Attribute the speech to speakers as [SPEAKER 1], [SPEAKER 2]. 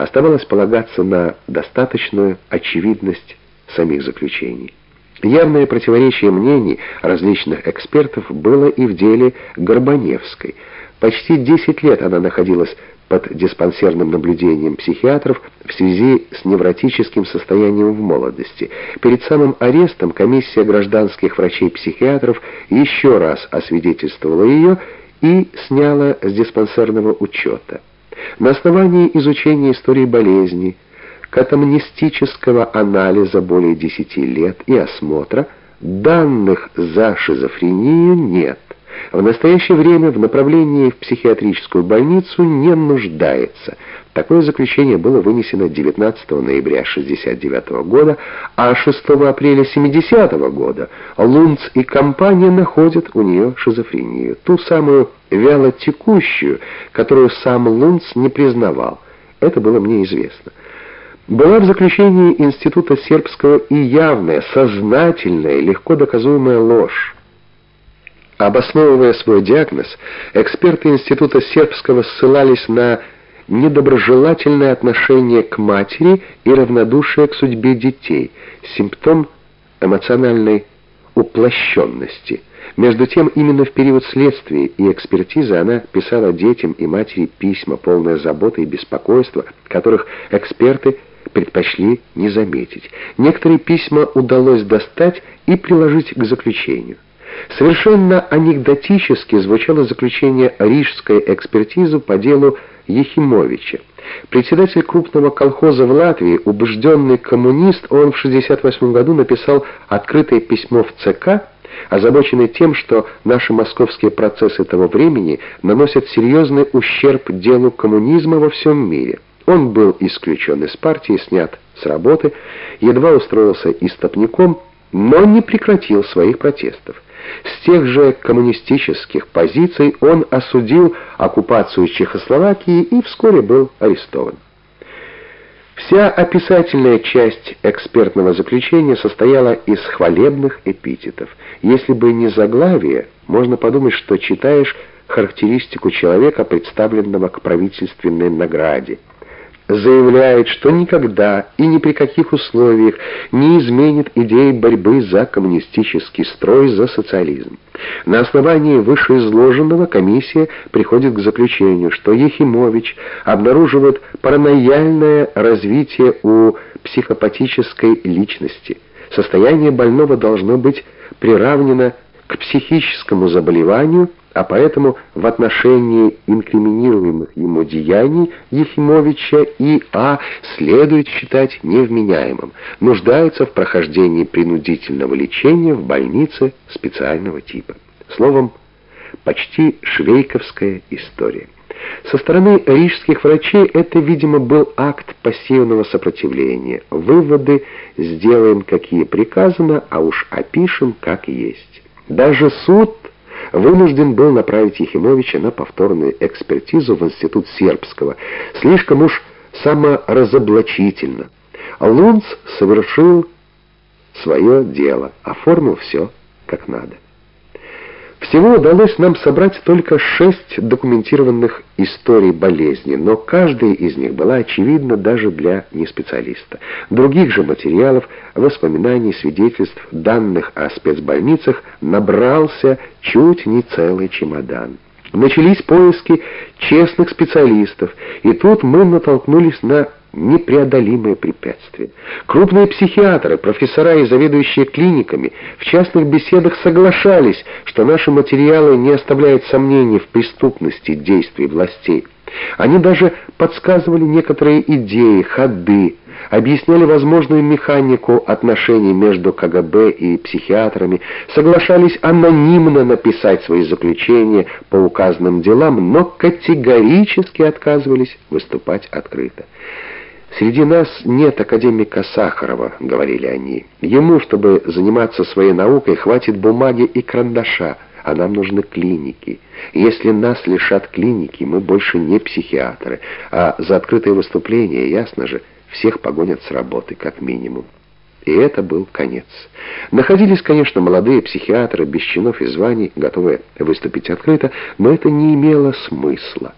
[SPEAKER 1] Оставалось полагаться на достаточную очевидность самих заключений. Явное противоречие мнений различных экспертов было и в деле Горбаневской. Почти 10 лет она находилась под диспансерным наблюдением психиатров в связи с невротическим состоянием в молодости. Перед самым арестом комиссия гражданских врачей-психиатров еще раз освидетельствовала ее и сняла с диспансерного учета. На основании изучения истории болезни, катамнистического анализа более 10 лет и осмотра данных за шизофрению нет. В настоящее время в направлении в психиатрическую больницу не нуждается. Такое заключение было вынесено 19 ноября 1969 года, а 6 апреля 70 года Лунц и компания находят у нее шизофрению, ту самую вялотекущую, которую сам Лунц не признавал. Это было мне известно. Была в заключении Института Сербского и явная, сознательная, легко доказуемая ложь. Обосновывая свой диагноз, эксперты Института Сербского ссылались на недоброжелательное отношение к матери и равнодушие к судьбе детей, симптом эмоциональной уплощенности. Между тем, именно в период следствия и экспертизы она писала детям и матери письма, полные заботы и беспокойства, которых эксперты предпочли не заметить. Некоторые письма удалось достать и приложить к заключению. Совершенно анекдотически звучало заключение рижской экспертизы по делу Ехимовича. Председатель крупного колхоза в Латвии, убежденный коммунист, он в 68 году написал открытое письмо в ЦК, озабоченный тем, что наши московские процессы того времени наносят серьезный ущерб делу коммунизма во всем мире. Он был исключен из партии, снят с работы, едва устроился истопником, но не прекратил своих протестов. С тех же коммунистических позиций он осудил оккупацию Чехословакии и вскоре был арестован. Вся описательная часть экспертного заключения состояла из хвалебных эпитетов. Если бы не заглавие, можно подумать, что читаешь характеристику человека, представленного к правительственной награде – заявляет, что никогда и ни при каких условиях не изменит идеи борьбы за коммунистический строй, за социализм. На основании вышеизложенного комиссия приходит к заключению, что Ехимович обнаруживает паранояльное развитие у психопатической личности. Состояние больного должно быть приравнено к психическому заболеванию, а поэтому в отношении ему деяний Ефимовича и А следует считать невменяемым, нуждается в прохождении принудительного лечения в больнице специального типа. Словом, почти швейковская история. Со стороны рижских врачей это, видимо, был акт пассивного сопротивления. Выводы сделаем, какие приказано, а уж опишем, как есть. Даже суд вынужден был направить Ехимовича на повторную экспертизу в Институт Сербского. Слишком уж саморазоблачительно. Лунц совершил свое дело, оформил все как надо. Всего удалось нам собрать только шесть документированных историй болезни, но каждая из них была очевидна даже для неспециалиста. Других же материалов, воспоминаний, свидетельств, данных о спецбольницах набрался чуть не целый чемодан. Начались поиски честных специалистов, и тут мы натолкнулись на непреодолимое препятствие. Крупные психиатры, профессора и заведующие клиниками в частных беседах соглашались, что наши материалы не оставляют сомнений в преступности действий властей. Они даже подсказывали некоторые идеи, ходы, объясняли возможную механику отношений между КГБ и психиатрами, соглашались анонимно написать свои заключения по указанным делам, но категорически отказывались выступать открыто. «Среди нас нет академика Сахарова», — говорили они. «Ему, чтобы заниматься своей наукой, хватит бумаги и карандаша, а нам нужны клиники. Если нас лишат клиники, мы больше не психиатры, а за открытое выступление, ясно же, всех погонят с работы, как минимум». И это был конец. Находились, конечно, молодые психиатры без чинов и званий, готовые выступить открыто, но это не имело смысла.